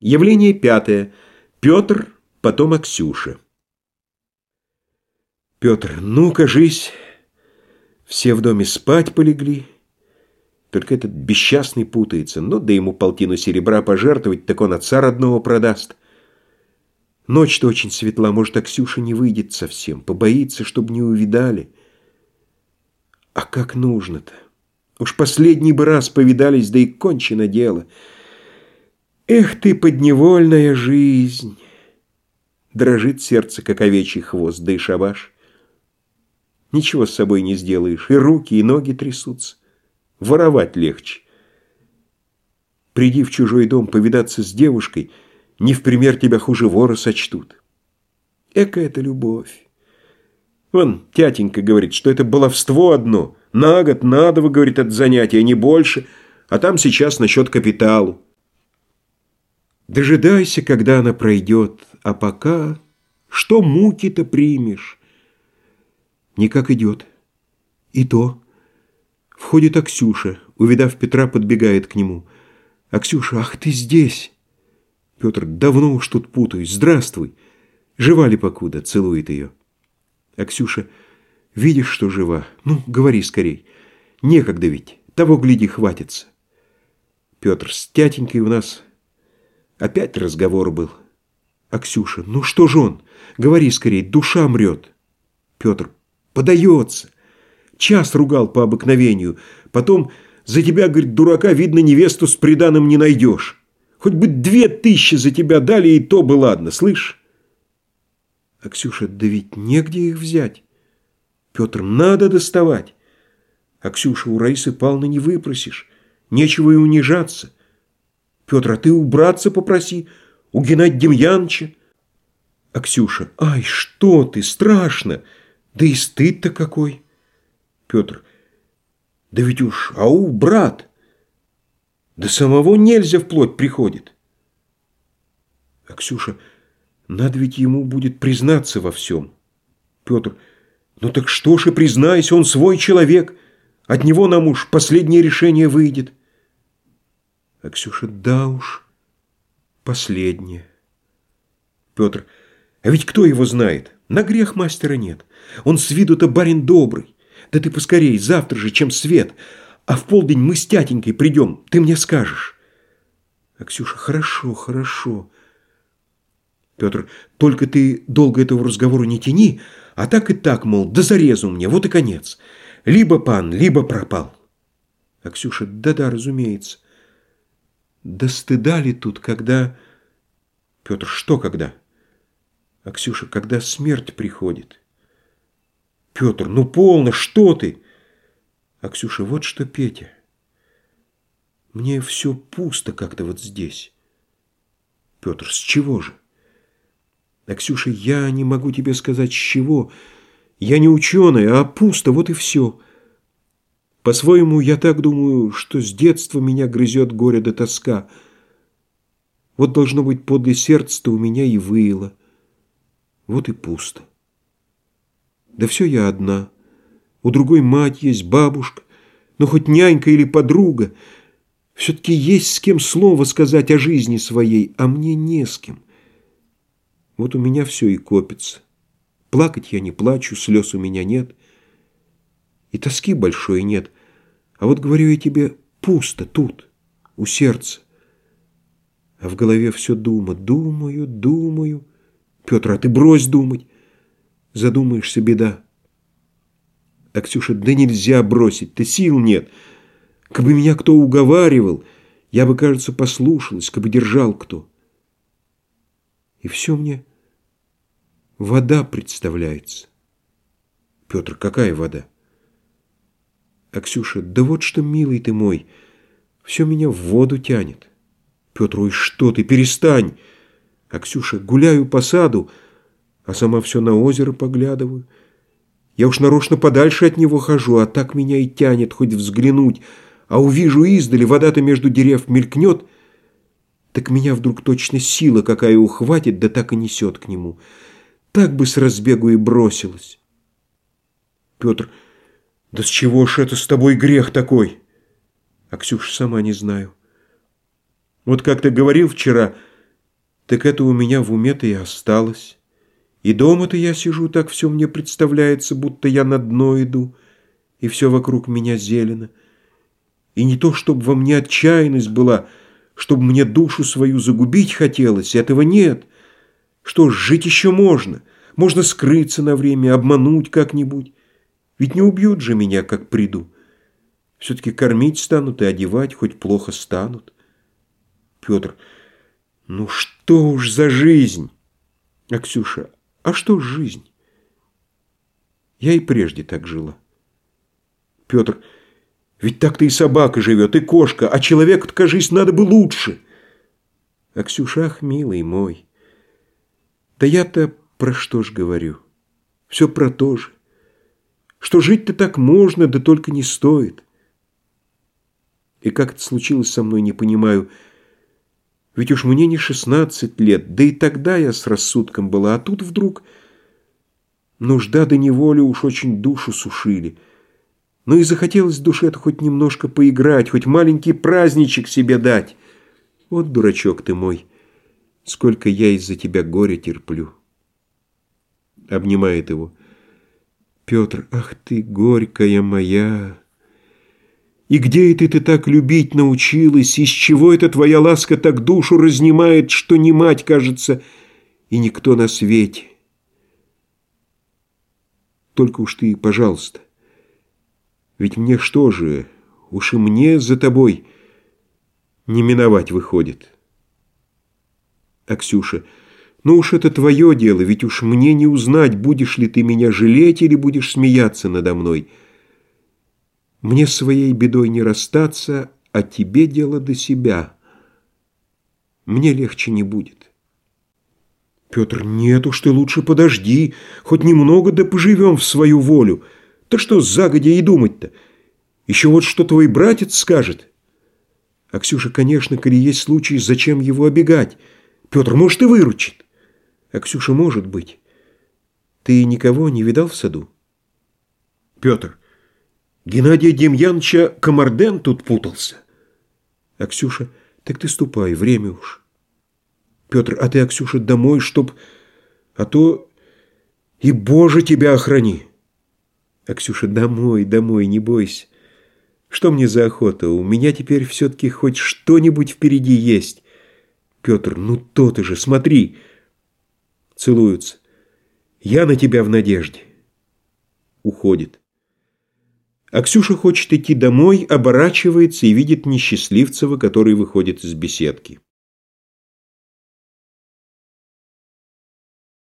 Явление пятое. Петр, потом Аксюша. Петр, ну, кажись, все в доме спать полегли. Только этот бесчастный путается. Ну, да ему полтину серебра пожертвовать, так он отца родного продаст. Ночь-то очень светла, может, Аксюша не выйдет совсем, побоится, чтобы не увидали. А как нужно-то? Уж последний бы раз повидались, да и кончено дело — Эх ты, подневольная жизнь! Дрожит сердце, как овечий хвост, да и шабаш. Ничего с собой не сделаешь, и руки, и ноги трясутся. Воровать легче. Приди в чужой дом повидаться с девушкой, не в пример тебя хуже вора сочтут. Эка это любовь. Вон, тятенька говорит, что это баловство одно. На год, надо, говорит, от занятия, не больше, а там сейчас насчет капиталу. Дожидайся, когда она пройдет, а пока что муки-то примешь? Никак идет. И то. Входит Аксюша, увидав Петра, подбегает к нему. «Аксюша, ах ты здесь!» Петр, давно уж тут путаюсь. Здравствуй. Жива ли покуда? Целует ее. Аксюша, видишь, что жива? Ну, говори скорей. Некогда ведь. Того, гляди, хватится. Петр, с тятенькой у нас Опять разговор был. Аксюша, ну что же он? Говори скорее, душа мрет. Петр, подается. Час ругал по обыкновению. Потом за тебя, говорит, дурака, видно, невесту с приданым не найдешь. Хоть бы две тысячи за тебя дали, и то бы ладно, слышь? Аксюша, да ведь негде их взять. Петр, надо доставать. Аксюша, у Раисы Павловны не выпросишь. Нечего и унижаться. Петр, а ты убраться попроси, у Геннадия Демьяновича. А Ксюша, ай, что ты, страшно, да и стыд-то какой. Петр, да ведь уж, ау, брат, да самого нельзя вплоть приходит. А Ксюша, надо ведь ему будет признаться во всем. Петр, ну так что ж и признайся, он свой человек, от него нам уж последнее решение выйдет. А Ксюша, да уж, последнее. Петр, а ведь кто его знает? На грех мастера нет. Он с виду-то барин добрый. Да ты поскорей, завтра же, чем свет. А в полдень мы с тятенькой придем, ты мне скажешь. А Ксюша, хорошо, хорошо. Петр, только ты долго этого разговора не тяни, а так и так, мол, да зарезу мне, вот и конец. Либо пан, либо пропал. А Ксюша, да-да, разумеется. Да стыда ли тут, когда... Петр, что когда? А Ксюша, когда смерть приходит. Петр, ну полно, что ты? А Ксюша, вот что, Петя. Мне все пусто как-то вот здесь. Петр, с чего же? А Ксюша, я не могу тебе сказать, с чего. Я не ученый, а пусто, вот и все. По-своему, я так думаю, что с детства меня грызет горе да тоска. Вот должно быть подле сердца-то у меня и выело. Вот и пусто. Да все я одна. У другой мать есть, бабушка, но хоть нянька или подруга. Все-таки есть с кем слово сказать о жизни своей, а мне не с кем. Вот у меня все и копится. Плакать я не плачу, слез у меня нет. И тоски большой нет. А вот, говорю я тебе, пусто тут, у сердца. А в голове все дума. Думаю, думаю. Петр, а ты брось думать. Задумаешься, беда. А Ксюша, да нельзя бросить, ты сил нет. Кабы меня кто уговаривал, я бы, кажется, послушалась, кабы держал кто. И все мне вода представляется. Петр, какая вода? А Ксюша, да вот что, милый ты мой, все меня в воду тянет. Петр, ой, что ты, перестань. А Ксюша, гуляю по саду, а сама все на озеро поглядываю. Я уж нарочно подальше от него хожу, а так меня и тянет хоть взглянуть. А увижу издали, вода-то между дерев мелькнет, так меня вдруг точно сила какая ухватит, да так и несет к нему. Так бы с разбегу и бросилась. Петр, да с чего ж это с тобой грех такой? А Ксюша сама не знаю. Вот как ты говорил вчера, Так это у меня в уме-то и осталось. И дома-то я сижу, так все мне представляется, будто я на дно иду, и все вокруг меня зелено. И не то, чтобы во мне отчаянность была, чтобы мне душу свою загубить хотелось, этого нет. Что ж, жить еще можно, можно скрыться на время, обмануть как-нибудь. Ведь не убьют же меня, как приду. Все-таки кормить станут и одевать, хоть плохо станут. Петр, ну что уж за жизнь? А Ксюша, а что жизнь? Я и прежде так жила. Петр, ведь так-то и собака живет, и кошка, а человек, кажись, надо бы лучше. А Ксюша, ах, милый мой, да я-то про что ж говорю? Все про то же. Что жить-то так можно, да только не стоит. И как это случилось со мной, не понимаю. Ведь уж мне не шестнадцать лет, да и тогда я с рассудком была, а тут вдруг нужда до неволи уж очень душу сушили. Ну и захотелось душе-то хоть немножко поиграть, хоть маленький праздничек себе дать. Вот дурачок ты мой, сколько я из-за тебя горя терплю. Обнимает его. Петр, ах ты, горькая моя... И где это ты так любить научилась? Из чего эта твоя ласка так душу разнимает, что не мать, кажется, и никто на свете? Только уж ты, пожалуйста. Ведь мне что же, уж и мне за тобой не миновать выходит. А Ксюша, ну уж это твое дело, ведь уж мне не узнать, будешь ли ты меня жалеть или будешь смеяться надо мной. Мне своей бедой не расстаться, а тебе дело до себя. Мне легче не будет. Петр, нет уж ты лучше подожди, хоть немного да поживем в свою волю. Да что загодя и думать-то? Еще вот что твой братец скажет. А Ксюша, конечно, коли есть случай, зачем его обегать? Петр, может, и выручит. А Ксюша, может быть. Ты никого не видал в саду? Петр, Геннадия Демьяновича Комарден тут путался. А Ксюша, так ты ступай, время уж. Петр, а ты, Аксюша, домой, чтоб... А то и Боже тебя охрани. Аксюша, домой, домой, не бойся. Что мне за охота? У меня теперь все-таки хоть что-нибудь впереди есть. Петр, ну то ты же, смотри. Целуются. Я на тебя в надежде. Уходит. А Ксюша хочет идти домой, оборачивается и видит Несчастливцева, который выходит из беседки.